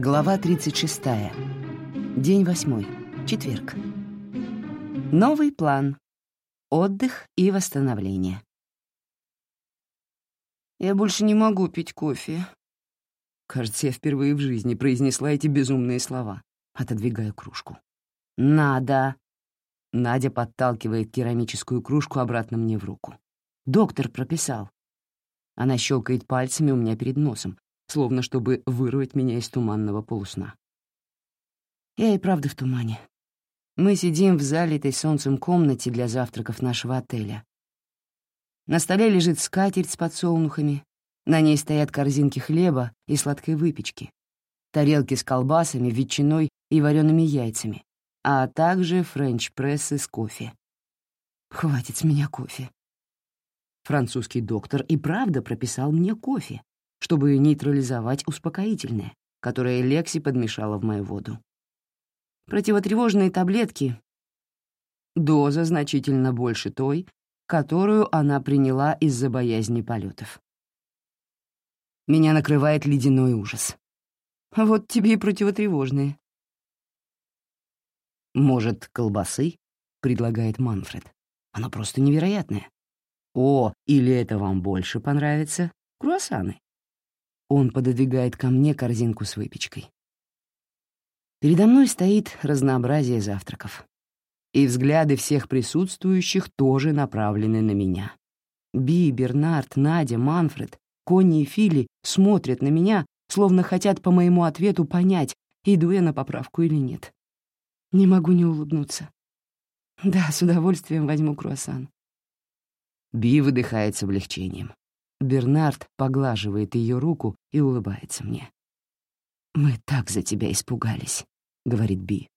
Глава 36. День восьмой. Четверг. Новый план. Отдых и восстановление. Я больше не могу пить кофе. Кажется, я впервые в жизни произнесла эти безумные слова, отодвигая кружку. «Надо!» Надя подталкивает керамическую кружку обратно мне в руку. «Доктор прописал». Она щелкает пальцами у меня перед носом, словно чтобы вырвать меня из туманного полусна. Я и правда в тумане. Мы сидим в залитой солнцем комнате для завтраков нашего отеля. На столе лежит скатерть с подсолнухами, на ней стоят корзинки хлеба и сладкой выпечки, тарелки с колбасами, ветчиной и вареными яйцами, а также френч-прессы с кофе. Хватит с меня кофе. Французский доктор и правда прописал мне кофе, чтобы нейтрализовать успокоительное, которое Лекси подмешала в мою воду. Противотревожные таблетки — доза значительно больше той, которую она приняла из-за боязни полетов. Меня накрывает ледяной ужас. Вот тебе и противотревожные. «Может, колбасы?» — предлагает Манфред. «Она просто невероятная». «О, или это вам больше понравится? Круассаны». Он пододвигает ко мне корзинку с выпечкой. Передо мной стоит разнообразие завтраков. И взгляды всех присутствующих тоже направлены на меня. Би, Бернард, Надя, Манфред Конни и Фили смотрят на меня, словно хотят по моему ответу понять, иду я на поправку или нет. Не могу не улыбнуться. Да, с удовольствием возьму круассан. Би выдыхает с облегчением. Бернард поглаживает ее руку и улыбается мне. «Мы так за тебя испугались», — говорит Би.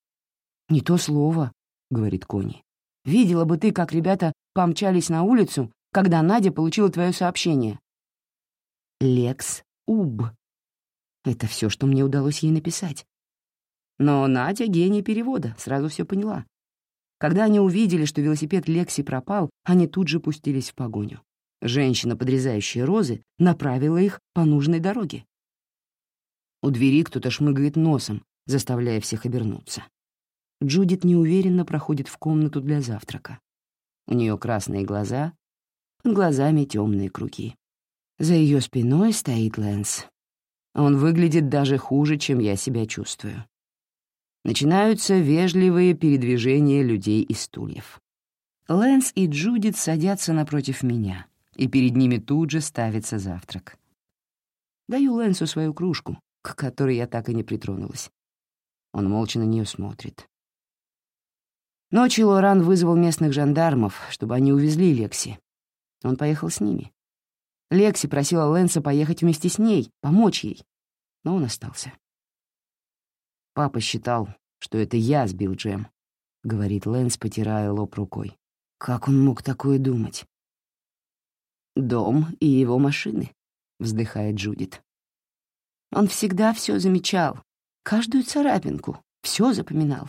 «Не то слово», — говорит Кони. «Видела бы ты, как ребята помчались на улицу, когда Надя получила твое сообщение. Лекс Уб. Это все, что мне удалось ей написать. Но Надя — гений перевода, сразу все поняла. Когда они увидели, что велосипед Лекси пропал, они тут же пустились в погоню. Женщина, подрезающая розы, направила их по нужной дороге. У двери кто-то шмыгает носом, заставляя всех обернуться. Джудит неуверенно проходит в комнату для завтрака. У нее красные глаза, под глазами темные круги. За ее спиной стоит Лэнс. Он выглядит даже хуже, чем я себя чувствую. Начинаются вежливые передвижения людей и стульев. Лэнс и Джудит садятся напротив меня, и перед ними тут же ставится завтрак. Даю Лэнсу свою кружку, к которой я так и не притронулась. Он молча на нее смотрит. Ночью Лоран вызвал местных жандармов, чтобы они увезли Лекси. Он поехал с ними. Лекси просила Лэнса поехать вместе с ней, помочь ей, но он остался. «Папа считал, что это я сбил Джем», — говорит Лэнс, потирая лоб рукой. «Как он мог такое думать?» «Дом и его машины», — вздыхает Джудит. «Он всегда все замечал, каждую царапинку, все запоминал.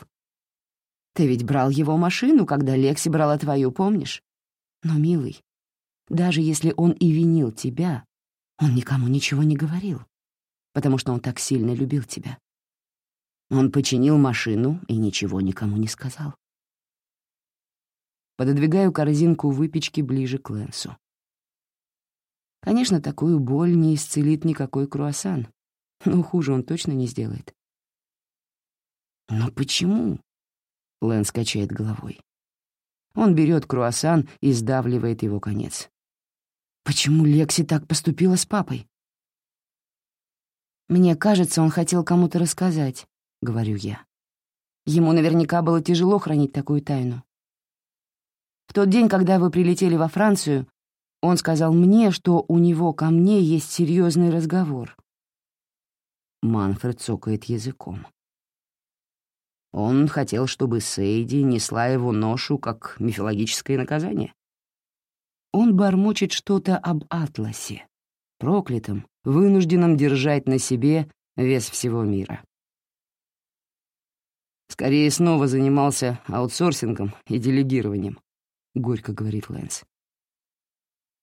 Ты ведь брал его машину, когда Лекси брала твою, помнишь? Но, милый, даже если он и винил тебя, он никому ничего не говорил, потому что он так сильно любил тебя. Он починил машину и ничего никому не сказал. Пододвигаю корзинку выпечки ближе к Лэнсу. Конечно, такую боль не исцелит никакой круассан, но хуже он точно не сделает. «Но почему?» — Лэнс качает головой. Он берет круассан и сдавливает его конец. Почему Лекси так поступила с папой? «Мне кажется, он хотел кому-то рассказать», — говорю я. Ему наверняка было тяжело хранить такую тайну. В тот день, когда вы прилетели во Францию, он сказал мне, что у него ко мне есть серьезный разговор. Манфред цокает языком. Он хотел, чтобы Сейди несла его ношу как мифологическое наказание. Он бормочет что-то об Атласе, проклятом, вынужденном держать на себе вес всего мира. Скорее снова занимался аутсорсингом и делегированием, — горько говорит Лэнс.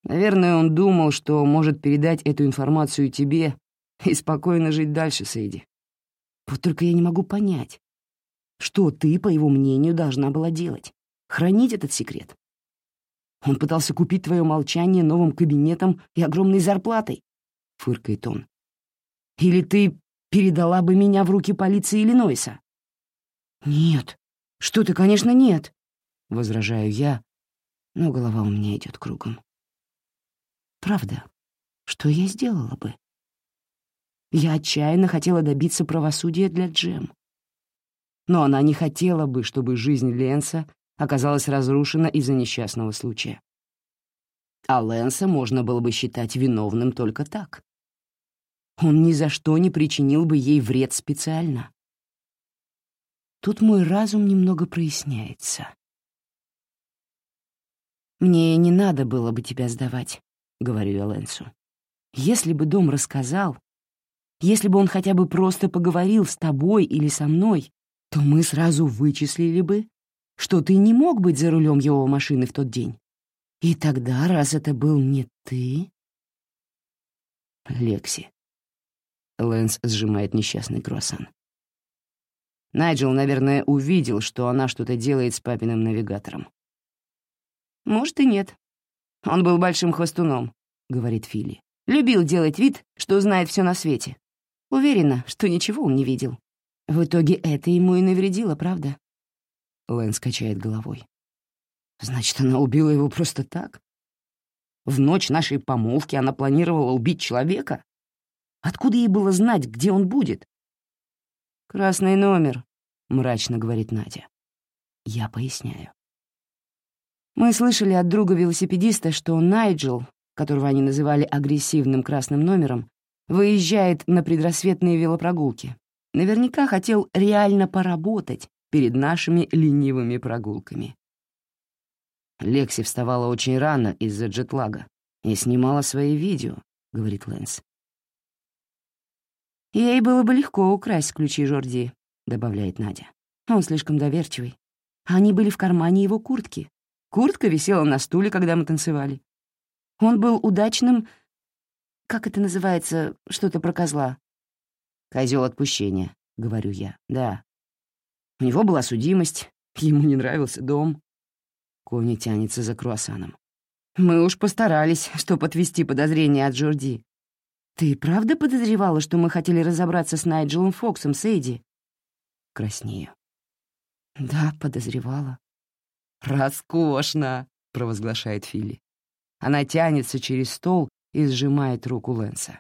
Наверное, он думал, что может передать эту информацию тебе и спокойно жить дальше, Сейди. Вот только я не могу понять, что ты, по его мнению, должна была делать? Хранить этот секрет? Он пытался купить твое молчание новым кабинетом и огромной зарплатой, — фыркает он. Или ты передала бы меня в руки полиции Иллинойса? Нет, что ты, конечно, нет, — возражаю я, но голова у меня идет кругом. Правда, что я сделала бы? Я отчаянно хотела добиться правосудия для Джем. Но она не хотела бы, чтобы жизнь Ленса оказалась разрушена из-за несчастного случая. А Лэнса можно было бы считать виновным только так. Он ни за что не причинил бы ей вред специально. Тут мой разум немного проясняется. «Мне не надо было бы тебя сдавать», — говорю я Лэнсу. «Если бы дом рассказал, если бы он хотя бы просто поговорил с тобой или со мной, то мы сразу вычислили бы, что ты не мог быть за рулем его машины в тот день. И тогда, раз это был не ты... Лекси. Лэнс сжимает несчастный круассан. Найджел, наверное, увидел, что она что-то делает с папиным навигатором. «Может, и нет. Он был большим хвостуном», — говорит Филли. «Любил делать вид, что знает все на свете. Уверена, что ничего он не видел. В итоге это ему и навредило, правда?» Лэн качает головой. «Значит, она убила его просто так? В ночь нашей помолвки она планировала убить человека? Откуда ей было знать, где он будет?» «Красный номер», — мрачно говорит Надя. Я поясняю. Мы слышали от друга-велосипедиста, что Найджел, которого они называли агрессивным красным номером, выезжает на предрассветные велопрогулки. Наверняка хотел реально поработать, перед нашими ленивыми прогулками. Лекси вставала очень рано из-за джетлага и снимала свои видео, — говорит Лэнс. «Ей было бы легко украсть ключи Жорди», — добавляет Надя. «Он слишком доверчивый. Они были в кармане его куртки. Куртка висела на стуле, когда мы танцевали. Он был удачным... Как это называется? Что-то про козла. Козел отпущения», — говорю я. «Да, у него была судимость, ему не нравился дом. Кони тянется за круассаном. Мы уж постарались, чтобы отвести подозрения от Джорди. Ты правда подозревала, что мы хотели разобраться с Найджелом Фоксом, Сейди? Краснею. Да, подозревала. «Роскошно!» — провозглашает Филли. Она тянется через стол и сжимает руку Лэнса.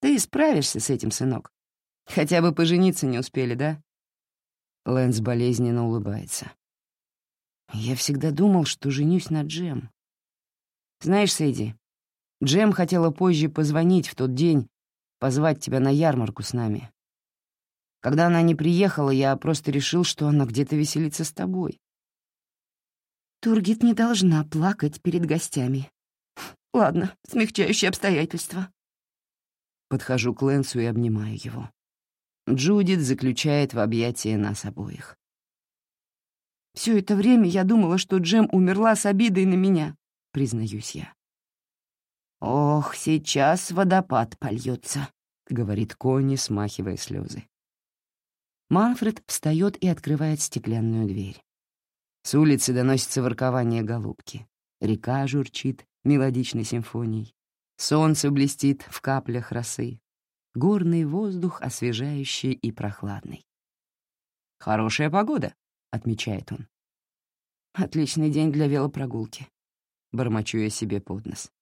«Ты справишься с этим, сынок. Хотя бы пожениться не успели, да?» Лэнс болезненно улыбается. «Я всегда думал, что женюсь на Джем. Знаешь, Сэйди, Джем хотела позже позвонить в тот день, позвать тебя на ярмарку с нами. Когда она не приехала, я просто решил, что она где-то веселится с тобой. Тургит не должна плакать перед гостями. Ладно, смягчающие обстоятельства. Подхожу к Лэнсу и обнимаю его. Джудит заключает в объятия нас обоих. Все это время я думала, что Джем умерла с обидой на меня, признаюсь я. «Ох, сейчас водопад польется», — говорит Конни, смахивая слезы. Манфред встает и открывает стеклянную дверь. С улицы доносится воркование голубки. Река журчит мелодичной симфонией. Солнце блестит в каплях росы горный воздух освежающий и прохладный. «Хорошая погода», — отмечает он. «Отличный день для велопрогулки», — бормочу я себе под нос.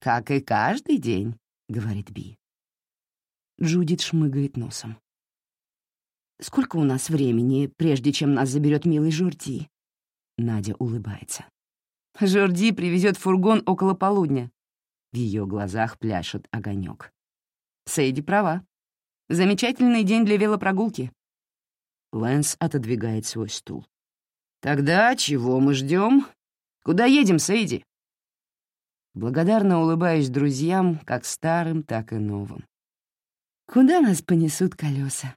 «Как и каждый день», — говорит Би. Джудит шмыгает носом. «Сколько у нас времени, прежде чем нас заберет милый Жорди?» Надя улыбается. «Жорди привезет фургон около полудня». В ее глазах пляшет огонек. Сейди права. Замечательный день для велопрогулки. Лэнс отодвигает свой стул. «Тогда чего мы ждем? Куда едем, Сейди?» Благодарно улыбаюсь друзьям, как старым, так и новым. «Куда нас понесут колеса?»